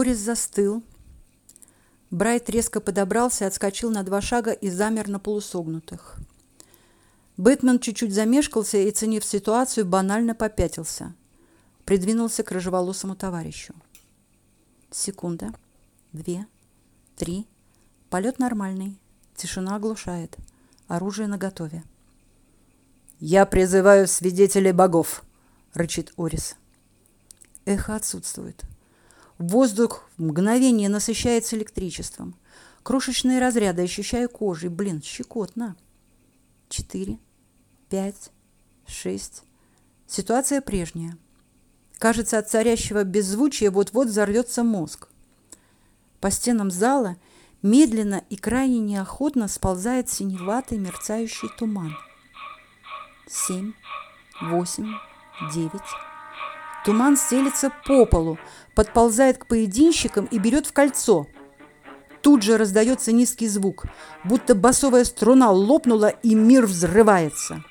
Орис застыл. Брайт резко подобрался, отскочил на два шага и замер на полусогнутых. Бэтмен чуть-чуть замешкался и, ценив ситуацию, банально попятился. Придвинулся к рыжеволосому товарищу. Секунда, две, три. Полет нормальный. Тишина оглушает. Оружие наготове. «Я призываю свидетелей богов!» — рычит Орис. Эхо отсутствует. Воздух в мгновение насыщается электричеством. Крошечные разряды ощущаю кожей. Блин, щекотно. Четыре, пять, шесть. Ситуация прежняя. Кажется, от царящего беззвучия вот-вот взорвется мозг. По стенам зала медленно и крайне неохотно сползает синеватый мерцающий туман. Семь, восемь, девять. Туман стелется по полу, подползает к поединщикам и берет в кольцо. Тут же раздается низкий звук, будто басовая струна лопнула, и мир взрывается.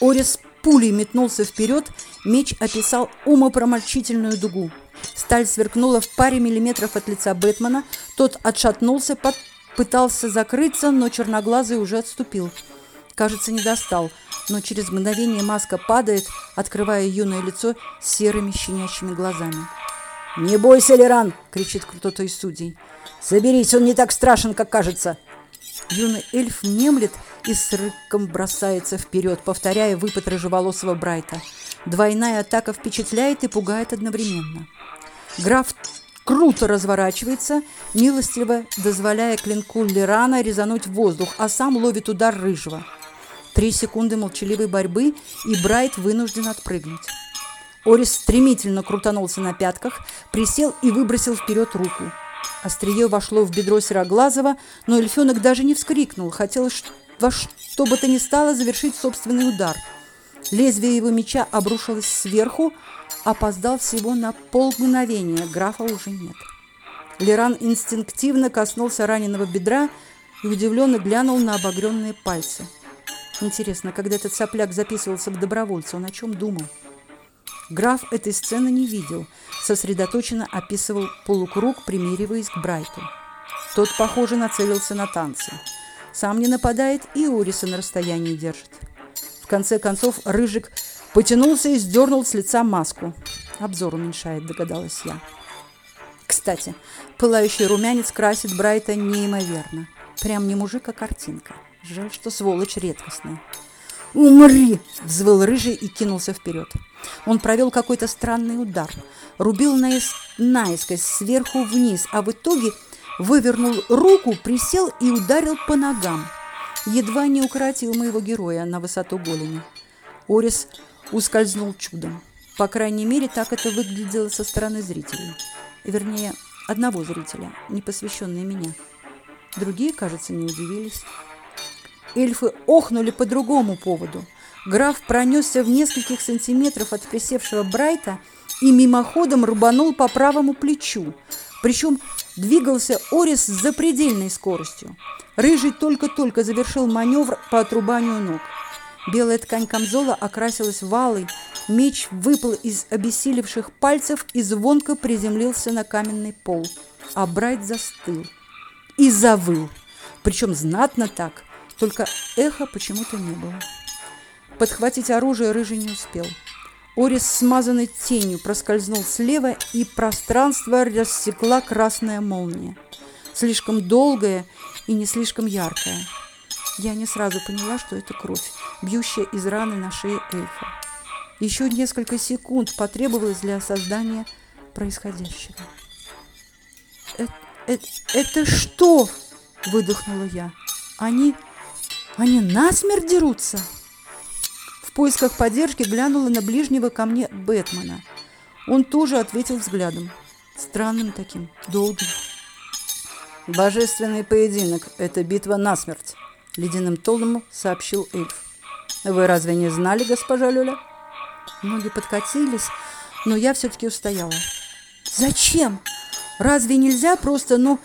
Орис пулей метнулся вперед, меч описал умопромольчительную дугу. Сталь сверкнула в паре миллиметров от лица Бэтмена, тот отшатнулся, пытался закрыться, но черноглазый уже отступил. Кажется, не достал, но через мгновение маска падает, открывая юное лицо серыми щенячьими глазами. «Не бойся, Леран!» — кричит кто-то из судей. «Соберись, он не так страшен, как кажется!» Юный эльф немлет и с рыком бросается вперед, повторяя выпад рыжеволосого Брайта. Двойная атака впечатляет и пугает одновременно. Граф круто разворачивается, милостиво дозволяя клинку Лерана резануть воздух, а сам ловит удар рыжего. Три секунды молчаливой борьбы, и Брайт вынужден отпрыгнуть. Орис стремительно крутанулся на пятках, присел и выбросил вперед руку. Острие вошло в бедро Сероглазого, но эльфенок даже не вскрикнул, хотел во что бы то ни стало завершить собственный удар. Лезвие его меча обрушилось сверху, опоздал всего на полмгновения, графа уже нет. Леран инстинктивно коснулся раненого бедра и удивленно глянул на обогренные пальцы. Интересно, когда этот сопляк записывался в добровольца, он о чем думал? Граф этой сцены не видел, сосредоточенно описывал полукруг, примериваясь к Брайту. Тот, похоже, нацелился на танцы. Сам не нападает и Ориса на расстоянии держит. В конце концов, Рыжик потянулся и сдернул с лица маску. Обзор уменьшает, догадалась я. Кстати, пылающий румянец красит Брайта неимоверно. Прям не мужик, а картинка. Жаль, что сволочь редкостная. «Умри!» – взвыл рыжий и кинулся вперед. Он провел какой-то странный удар. Рубил наис... наискось, сверху вниз, а в итоге вывернул руку, присел и ударил по ногам. Едва не укоротил моего героя на высоту голени. Орис ускользнул чудом. По крайней мере, так это выглядело со стороны зрителей. Вернее, одного зрителя, не посвященный меня. Другие, кажется, не удивились. Эльфы охнули по другому поводу. Граф пронесся в нескольких сантиметров от присевшего Брайта и мимоходом рубанул по правому плечу. Причем двигался Орис с запредельной скоростью. Рыжий только-только завершил маневр по отрубанию ног. Белая ткань камзола окрасилась валой, меч выпал из обессилевших пальцев и звонко приземлился на каменный пол. А Брайт застыл и завыл, причем знатно так – только эха почему-то не было. Подхватить оружие рыжий не успел. Орис, смазанный тенью, проскользнул слева, и пространство рассекла красная молния. Слишком долгая и не слишком яркая. Я не сразу поняла, что это кровь, бьющая из раны на шее эльфа. Еще несколько секунд потребовалось для создания происходящего. «Это, это, это что?» – выдохнула я. «Они они насмерть дерутся? В поисках поддержки глянула на ближнего ко мне Бэтмена. Он тоже ответил взглядом. Странным таким, долгим. «Божественный поединок – это битва насмерть», – ледяным тоном сообщил эльф. «Вы разве не знали, госпожа Люля?» Ноги подкатились, но я все-таки устояла. «Зачем? Разве нельзя просто, ну,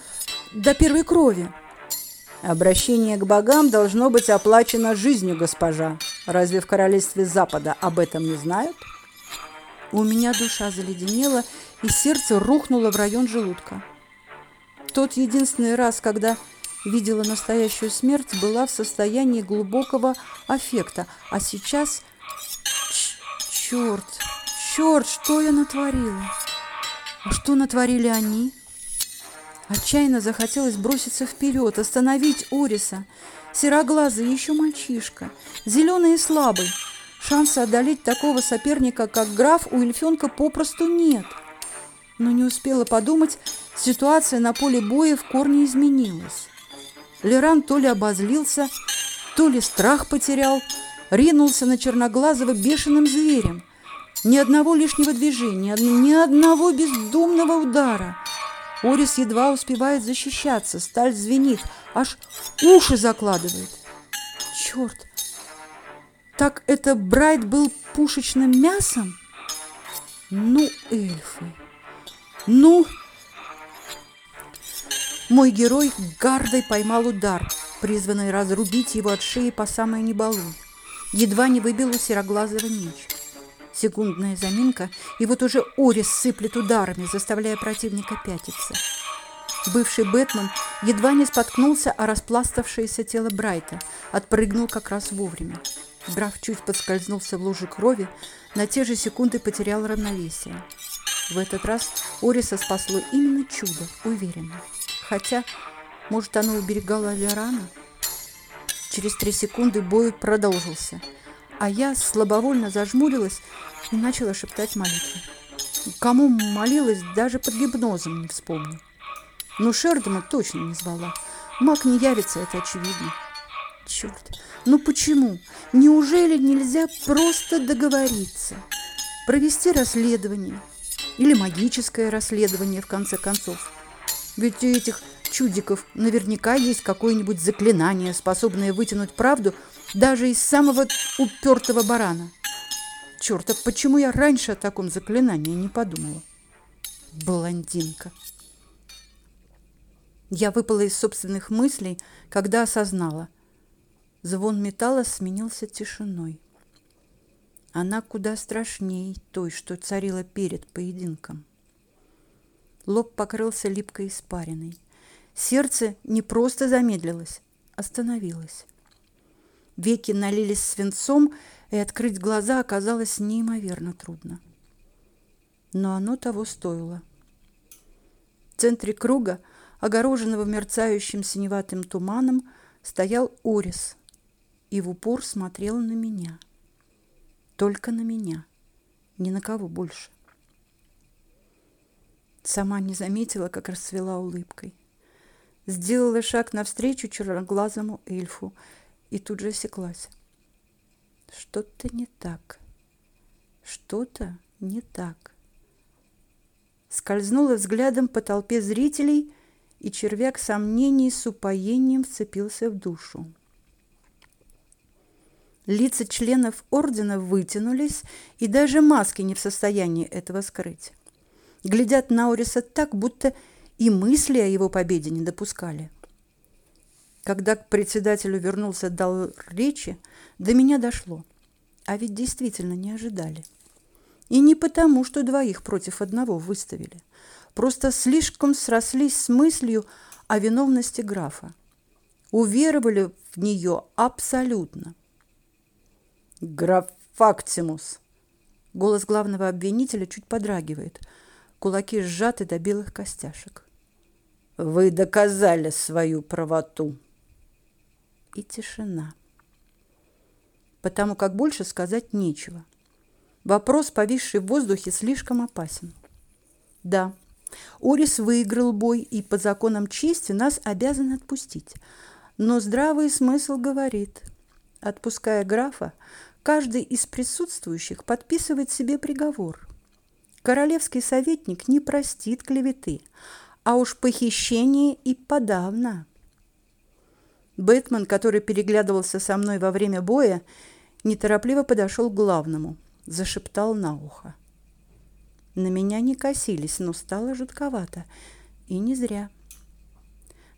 до первой крови?» Обращение к богам должно быть оплачено жизнью, госпожа. Разве в королевстве Запада об этом не знают? У меня душа заледенела, и сердце рухнуло в район желудка. Тот единственный раз, когда видела настоящую смерть, была в состоянии глубокого аффекта, а сейчас... Черт, черт, что я натворила? А что натворили они? Отчаянно захотелось броситься вперед, остановить Ориса. Сероглазый еще мальчишка, зеленый и слабый. Шанса одолеть такого соперника, как граф, у эльфенка попросту нет. Но не успела подумать, ситуация на поле боя в корне изменилась. Леран то ли обозлился, то ли страх потерял, ринулся на Черноглазого бешеным зверем. Ни одного лишнего движения, ни одного бездумного удара. Орис едва успевает защищаться, сталь звенит, аж уши закладывает. Черт! Так это Брайт был пушечным мясом? Ну, эльфы! Ну... Мой герой гардой поймал удар, призванный разрубить его от шеи по самой небалу. Едва не выбил у сероглазого меч. Секундная заминка, и вот уже Орис сыплет ударами, заставляя противника пятиться. Бывший Бэтмен едва не споткнулся о распластавшееся тело Брайта, отпрыгнул как раз вовремя. Граф чуть подскользнулся в луже крови, на те же секунды потерял равновесие. В этот раз Ориса спасло именно чудо, уверенно. Хотя, может, оно уберегало Лерана? Через три секунды бой продолжился, а я слабовольно зажмурилась и начала шептать молитвы. Кому молилась, даже под гипнозом не вспомню. Но Шердона точно не звала. Маг не явится, это очевидно. Черт, ну почему? Неужели нельзя просто договориться? Провести расследование? Или магическое расследование, в конце концов? Ведь у этих чудиков наверняка есть какое-нибудь заклинание, способное вытянуть правду даже из самого упертого барана. Черт, а почему я раньше о таком заклинании не подумала? Блондинка. Я выпала из собственных мыслей, когда осознала. Звон металла сменился тишиной. Она куда страшней той, что царила перед поединком. Лоб покрылся липкой испариной. Сердце не просто замедлилось, остановилось. Веки налились свинцом, и открыть глаза оказалось неимоверно трудно. Но оно того стоило. В центре круга, огороженного мерцающим синеватым туманом, стоял Орис и в упор смотрел на меня. Только на меня, ни на кого больше. Сама не заметила, как расцвела улыбкой. Сделала шаг навстречу черноглазому эльфу и тут же осеклась. Что-то не так. Что-то не так. Скользнула взглядом по толпе зрителей, и червяк сомнений с упоением вцепился в душу. Лица членов ордена вытянулись, и даже маски не в состоянии этого скрыть глядят на Ориса так, будто и мысли о его победе не допускали. Когда к председателю вернулся дал речи, до меня дошло. А ведь действительно не ожидали. И не потому, что двоих против одного выставили. Просто слишком срослись с мыслью о виновности графа. Уверовали в нее абсолютно. «Граф Фактимус!» Голос главного обвинителя чуть подрагивает – кулаки сжаты до белых костяшек. Вы доказали свою правоту. И тишина. Потому как больше сказать нечего. Вопрос, повисший в воздухе, слишком опасен. Да, Орис выиграл бой и по законам чести нас обязан отпустить. Но здравый смысл говорит, отпуская графа, каждый из присутствующих подписывает себе приговор – Королевский советник не простит клеветы, а уж похищение и подавно. Бэтмен, который переглядывался со мной во время боя, неторопливо подошел к главному, зашептал на ухо. На меня не косились, но стало жутковато. И не зря.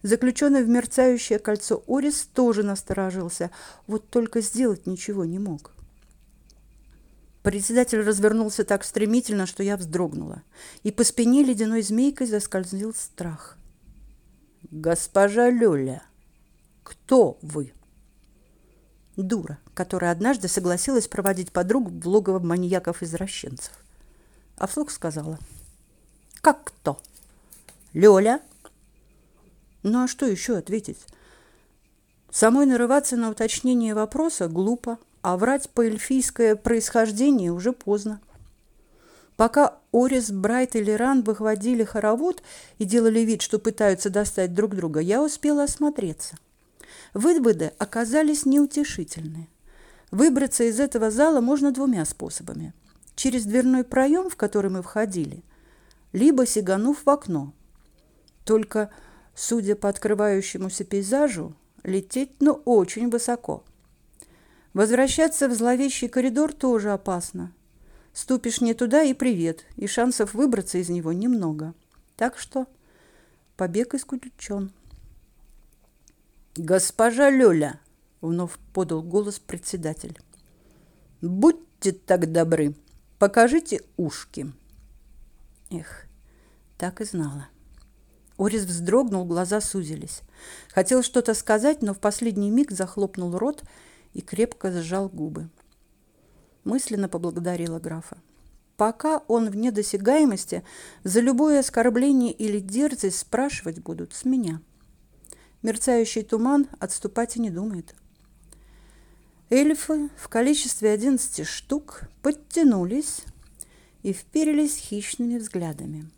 Заключенный в мерцающее кольцо Орис тоже насторожился, вот только сделать ничего не мог. Председатель развернулся так стремительно, что я вздрогнула, и по спине ледяной змейкой заскользил страх. «Госпожа Люля, кто вы?» Дура, которая однажды согласилась проводить подругу в логово маньяков-извращенцев. А вслух сказала. «Как кто?» «Лёля?» Ну а что еще ответить? Самой нарываться на уточнение вопроса глупо а врать по эльфийское происхождение уже поздно. Пока Орис, Брайт и Леран выхводили хоровод и делали вид, что пытаются достать друг друга, я успела осмотреться. Выводы оказались неутешительные. Выбраться из этого зала можно двумя способами. Через дверной проем, в который мы входили, либо сиганув в окно. Только, судя по открывающемуся пейзажу, лететь, ну, очень высоко – Возвращаться в зловещий коридор тоже опасно. Ступишь не туда и привет, и шансов выбраться из него немного. Так что побег исключен. «Госпожа Лёля!» — вновь подал голос председатель. «Будьте так добры, покажите ушки». Эх, так и знала. Орис вздрогнул, глаза сузились. Хотел что-то сказать, но в последний миг захлопнул рот и крепко сжал губы. Мысленно поблагодарила графа. Пока он в недосягаемости, за любое оскорбление или дерзость спрашивать будут с меня. Мерцающий туман отступать и не думает. Эльфы в количестве одиннадцати штук подтянулись и вперились хищными взглядами.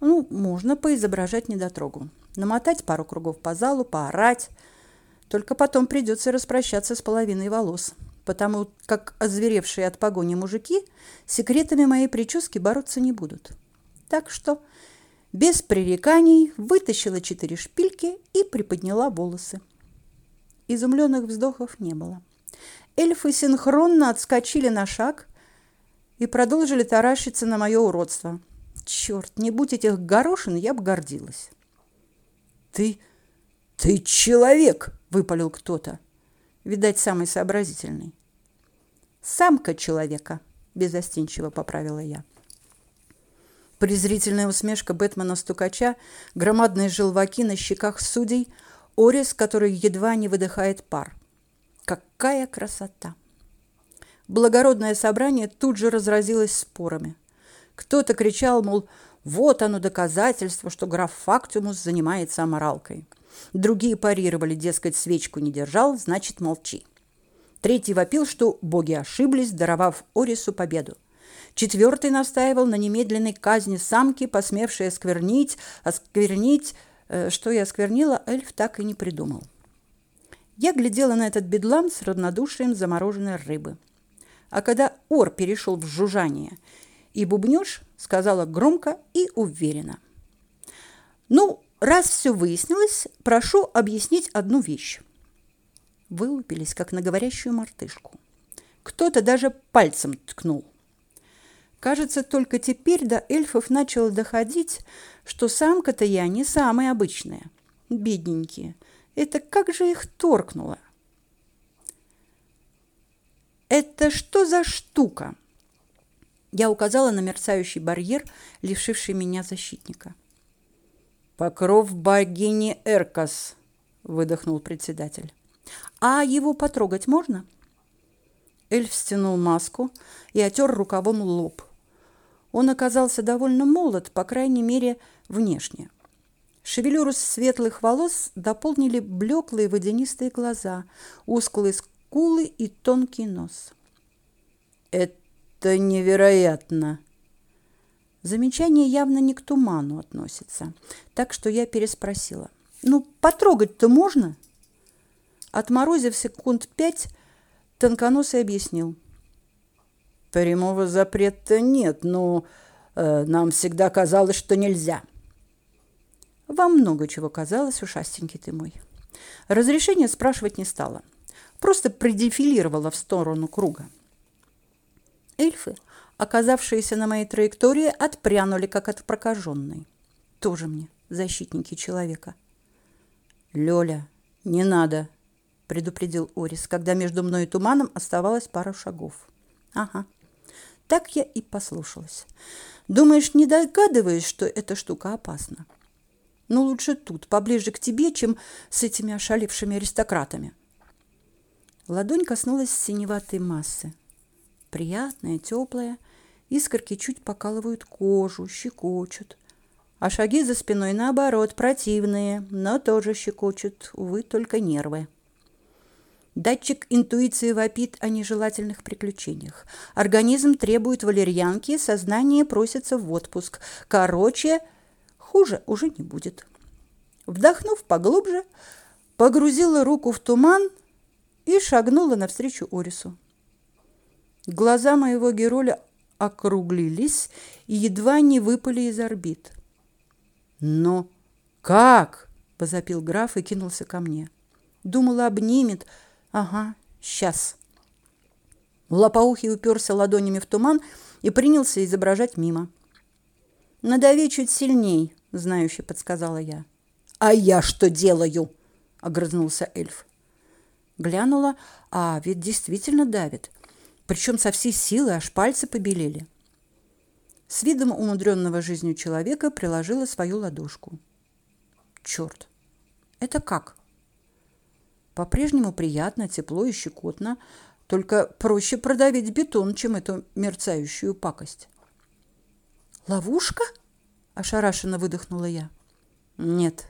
Ну, можно поизображать недотрогу, намотать пару кругов по залу, поорать – только потом придется распрощаться с половиной волос, потому как озверевшие от погони мужики секретами моей прически бороться не будут. Так что без пререканий вытащила четыре шпильки и приподняла волосы. Изумленных вздохов не было. Эльфы синхронно отскочили на шаг и продолжили таращиться на мое уродство. Черт, не будь этих горошин, я бы гордилась. «Ты... ты человек!» выпалил кто-то. Видать, самый сообразительный. Самка человека, безостенчиво поправила я. Презрительная усмешка Бэтмена-стукача, громадные желваки на щеках судей, Орис, который едва не выдыхает пар. Какая красота! Благородное собрание тут же разразилось спорами. Кто-то кричал, мол, вот оно доказательство, что граф Фактимус занимается аморалкой. Другие парировали, дескать, свечку не держал, значит, молчи. Третий вопил, что боги ошиблись, даровав Орису победу. Четвертый настаивал на немедленной казни самки, посмевшей осквернить, осквернить, э, что я осквернила, эльф так и не придумал. Я глядела на этот бедлам с равнодушием замороженной рыбы. А когда ор перешел в жужжание и бубнёж, сказала громко и уверенно. «Ну, Раз все выяснилось, прошу объяснить одну вещь. Вылупились, как на говорящую мартышку. Кто-то даже пальцем ткнул. Кажется, только теперь до эльфов начало доходить, что самка-то я не самая обычная. Бедненькие. Это как же их торкнуло? Это что за штука? Я указала на мерцающий барьер, лишивший меня защитника. Покров богини Эркас, выдохнул председатель. А его потрогать можно? Эльф стянул маску и отер рукавом лоб. Он оказался довольно молод, по крайней мере, внешне. Шевелюру светлых волос дополнили блеклые водянистые глаза, узкие скулы и тонкий нос. «Это невероятно!» Замечание явно не к туману относится, так что я переспросила. «Ну, потрогать-то можно?» Отморозив секунд пять, Тонконосый объяснил. «Прямого запрета нет, но э, нам всегда казалось, что нельзя». «Вам много чего казалось, ушастенький ты мой». Разрешение спрашивать не стала. Просто предефилировала в сторону круга. Эльфы – оказавшиеся на моей траектории, отпрянули, как от прокаженной. Тоже мне защитники человека. «Лёля, не надо», – предупредил Орис, когда между мной и туманом оставалось пара шагов. Ага. Так я и послушалась. Думаешь, не догадываюсь, что эта штука опасна? Ну, лучше тут, поближе к тебе, чем с этими ошалевшими аристократами. Ладонь коснулась синеватой массы. Приятная, теплая. Искорки чуть покалывают кожу, щекочут. А шаги за спиной, наоборот, противные, но тоже щекочут, увы, только нервы. Датчик интуиции вопит о нежелательных приключениях. Организм требует валерьянки, сознание просится в отпуск. Короче, хуже уже не будет. Вдохнув поглубже, погрузила руку в туман и шагнула навстречу Орису. Глаза моего героя округлились и едва не выпали из орбит. «Но как?» – возопил граф и кинулся ко мне. Думала, обнимет – Ага, сейчас. Лопоухий уперся ладонями в туман и принялся изображать мимо. «Надави чуть сильней», — знающе подсказала я. «А я что делаю?» — огрызнулся эльф. Глянула, а ведь действительно давит. Причем со всей силы аж пальцы побелели. С видом умудренного жизнью человека приложила свою ладошку. Черт! Это как? По-прежнему приятно, тепло и щекотно, только проще продавить бетон, чем эту мерцающую пакость. «Ловушка?» – ошарашенно выдохнула я. «Нет».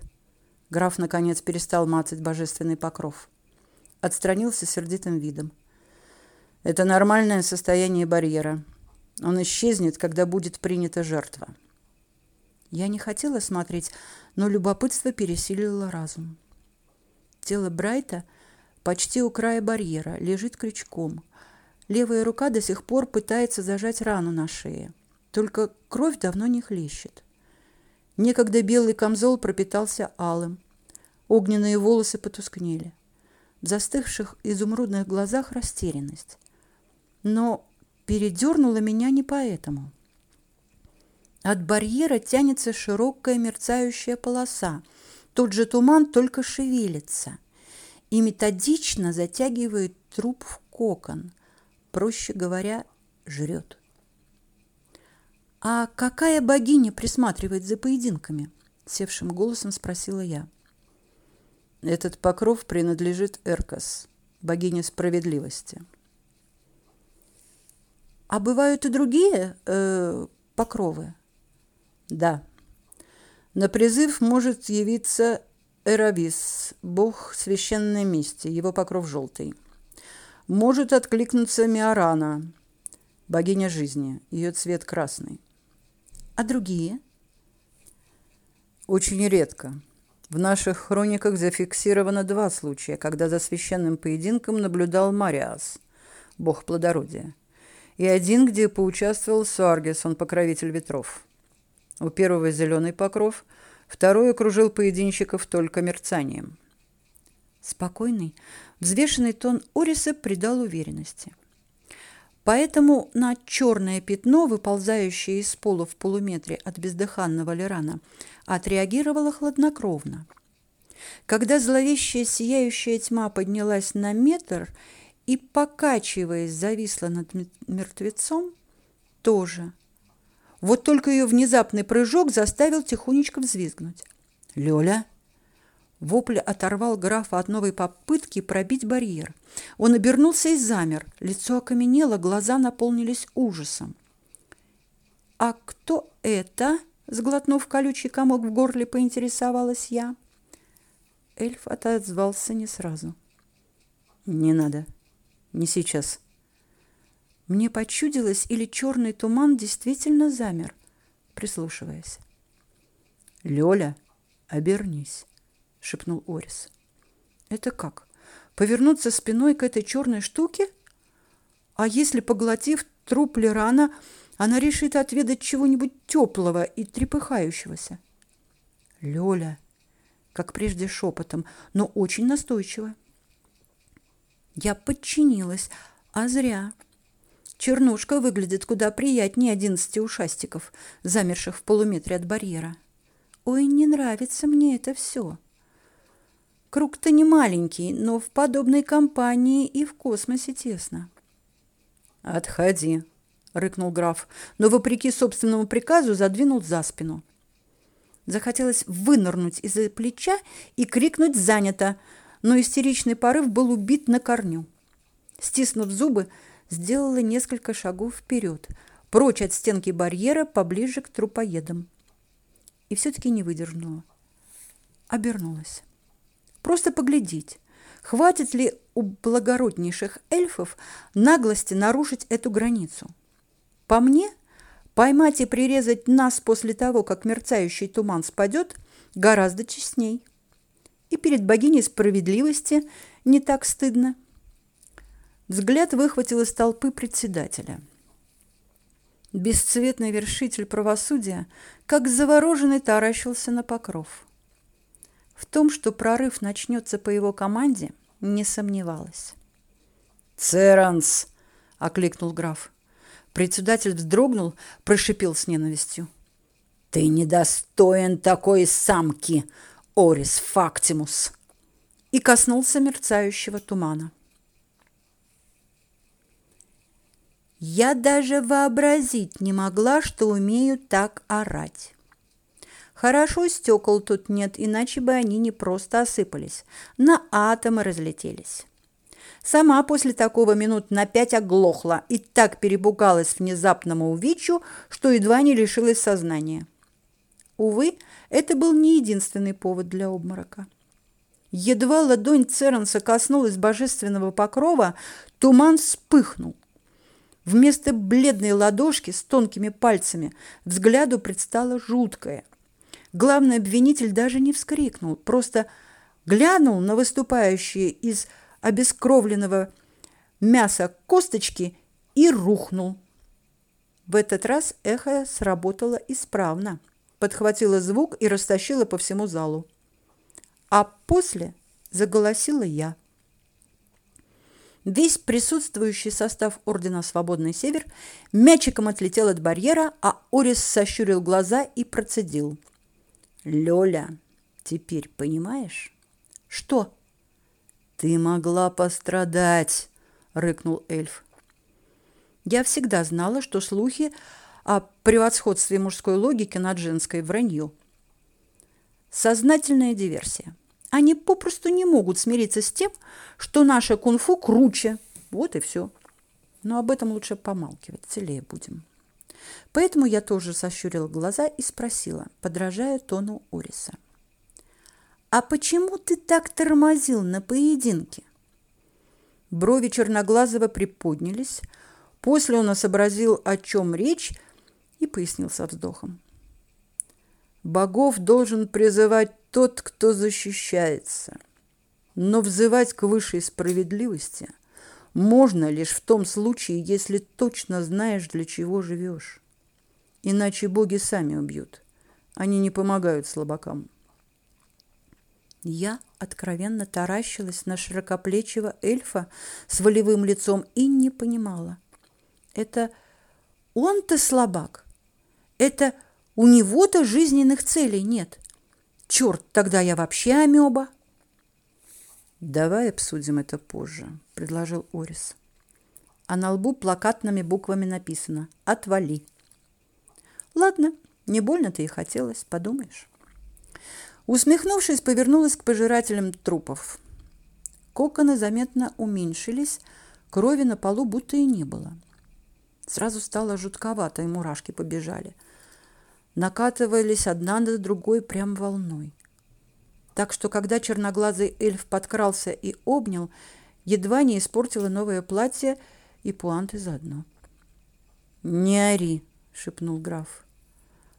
Граф, наконец, перестал мацать божественный покров. Отстранился сердитым видом. «Это нормальное состояние барьера. Он исчезнет, когда будет принята жертва». Я не хотела смотреть, но любопытство пересилило разум. Тело Брайта почти у края барьера, лежит крючком. Левая рука до сих пор пытается зажать рану на шее. Только кровь давно не хлещет. Некогда белый камзол пропитался алым. Огненные волосы потускнели. В застывших изумрудных глазах растерянность. Но передернуло меня не поэтому. От барьера тянется широкая мерцающая полоса, тот же туман только шевелится и методично затягивает труп в кокон, проще говоря, жрет. «А какая богиня присматривает за поединками?» – севшим голосом спросила я. «Этот покров принадлежит Эркас, богине справедливости». «А бывают и другие э, покровы?» «Да», на призыв может явиться Эравис, бог священной мести, его покров желтый. Может откликнуться Миорана, богиня жизни, ее цвет красный. А другие? Очень редко. В наших хрониках зафиксировано два случая, когда за священным поединком наблюдал Мариас, бог плодородия, и один, где поучаствовал Суаргес, он покровитель ветров. У первого зеленый покров, второй окружил поединщиков только мерцанием. Спокойный, взвешенный тон Ориса придал уверенности. Поэтому на черное пятно, выползающее из пола в полуметре от бездыханного Лерана, отреагировала хладнокровно. Когда зловещая сияющая тьма поднялась на метр и, покачиваясь, зависла над мертвецом, тоже вот только ее внезапный прыжок заставил тихонечко взвизгнуть. «Лёля!» Вопль оторвал графа от новой попытки пробить барьер. Он обернулся и замер. Лицо окаменело, глаза наполнились ужасом. «А кто это?» — сглотнув колючий комок в горле, поинтересовалась я. Эльф отозвался не сразу. «Не надо. Не сейчас». Мне почудилось, или черный туман действительно замер, прислушиваясь. «Лёля, обернись», — шепнул Орис. «Это как? Повернуться спиной к этой черной штуке? А если, поглотив труп Лерана, она решит отведать чего-нибудь теплого и трепыхающегося?» «Лёля», как прежде шепотом, но очень настойчиво. Я подчинилась, а зря. Чернушка выглядит куда приятнее одиннадцати ушастиков, замерших в полуметре от барьера. Ой, не нравится мне это все. Круг-то не маленький, но в подобной компании и в космосе тесно. Отходи, рыкнул граф, но вопреки собственному приказу задвинул за спину. Захотелось вынырнуть из-за плеча и крикнуть «занято!», но истеричный порыв был убит на корню. Стиснув зубы, сделала несколько шагов вперед, прочь от стенки барьера, поближе к трупоедам. И все-таки не выдержала. Обернулась. Просто поглядеть, хватит ли у благороднейших эльфов наглости нарушить эту границу. По мне, поймать и прирезать нас после того, как мерцающий туман спадет, гораздо честней. И перед богиней справедливости не так стыдно. Взгляд выхватил из толпы председателя. Бесцветный вершитель правосудия, как завороженный, таращился на покров. В том, что прорыв начнется по его команде, не сомневалась. «Церанс!» — окликнул граф. Председатель вздрогнул, прошипел с ненавистью. «Ты недостоин такой самки, Орис Фактимус!» и коснулся мерцающего тумана. Я даже вообразить не могла, что умею так орать. Хорошо стекол тут нет, иначе бы они не просто осыпались, на атомы разлетелись. Сама после такого минут на пять оглохла и так перепугалась внезапному увечью, что едва не лишилась сознания. Увы, это был не единственный повод для обморока. Едва ладонь Церенса коснулась божественного покрова, туман вспыхнул. Вместо бледной ладошки с тонкими пальцами взгляду предстало жуткое. Главный обвинитель даже не вскрикнул, просто глянул на выступающие из обескровленного мяса косточки и рухнул. В этот раз эхо сработало исправно, подхватило звук и растащило по всему залу. А после заголосила я. Весь присутствующий состав Ордена Свободный Север мячиком отлетел от барьера, а Орис сощурил глаза и процедил. «Лёля, теперь понимаешь?» «Что?» «Ты могла пострадать!» — рыкнул эльф. Я всегда знала, что слухи о превосходстве мужской логики над женской вранье. Сознательная диверсия. Они попросту не могут смириться с тем, что наше кунг-фу круче. Вот и все. Но об этом лучше помалкивать, целее будем. Поэтому я тоже сощурила глаза и спросила, подражая тону Ориса. А почему ты так тормозил на поединке? Брови Черноглазого приподнялись. После он сообразил, о чем речь, и пояснил со вздохом. Богов должен призывать тот, кто защищается. Но взывать к высшей справедливости можно лишь в том случае, если точно знаешь, для чего живешь. Иначе боги сами убьют. Они не помогают слабакам. Я откровенно таращилась на широкоплечего эльфа с волевым лицом и не понимала. Это он-то слабак? Это у него-то жизненных целей нет? Черт, тогда я вообще амеба. Давай обсудим это позже, предложил Орис. А на лбу плакатными буквами написано «Отвали». Ладно, не больно-то и хотелось, подумаешь. Усмехнувшись, повернулась к пожирателям трупов. Коконы заметно уменьшились, крови на полу будто и не было. Сразу стало жутковато, и мурашки побежали. Накатывались одна на другой прям волной. Так что, когда черноглазый эльф подкрался и обнял, едва не испортила новое платье и пуанты заодно. «Не ори!» — шепнул граф.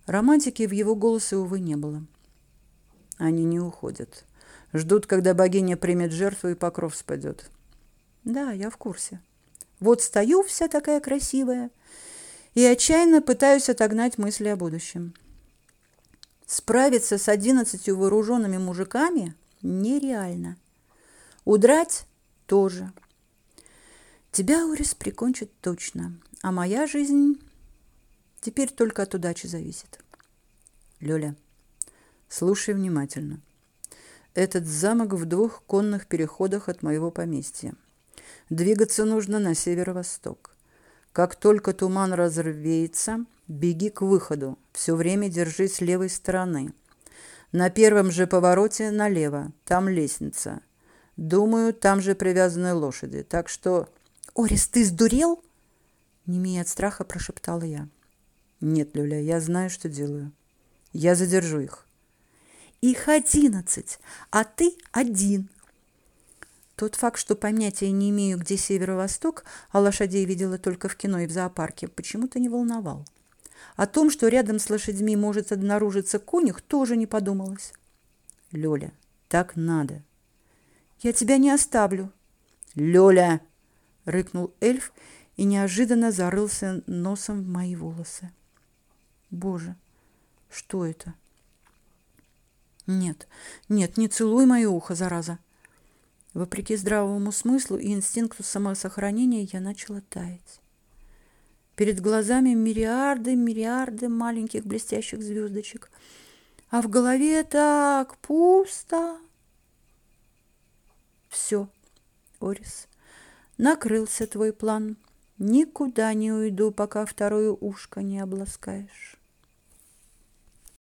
Романтики в его голосе, увы, не было. Они не уходят. Ждут, когда богиня примет жертву и покров спадет. Да, я в курсе. Вот стою вся такая красивая и отчаянно пытаюсь отогнать мысли о будущем. Справиться с одиннадцатью вооруженными мужиками нереально. Удрать тоже. Тебя, Урис, прикончат точно, а моя жизнь теперь только от удачи зависит. Лёля, Слушай внимательно. Этот замок в двух конных переходах от моего поместья. Двигаться нужно на северо-восток. Как только туман разрвеется, беги к выходу. Все время держись левой стороны. На первом же повороте налево. Там лестница. Думаю, там же привязаны лошади. Так что... Орис, ты сдурел? Не имея от страха, прошептала я. Нет, Люля, я знаю, что делаю. Я задержу их. Их одиннадцать, а ты один. Тот факт, что понятия не имею, где северо-восток, а лошадей видела только в кино и в зоопарке, почему-то не волновал. О том, что рядом с лошадьми может обнаружиться конюх, тоже не подумалось. Лёля, так надо. Я тебя не оставлю. Лёля, рыкнул эльф и неожиданно зарылся носом в мои волосы. Боже, что это? Нет, нет, не целуй мое ухо, зараза. Вопреки здравому смыслу и инстинкту самосохранения я начала таять. Перед глазами мириарды, мириарды маленьких блестящих звездочек. А в голове так пусто. Все, Орис, накрылся твой план. Никуда не уйду, пока второе ушко не обласкаешь.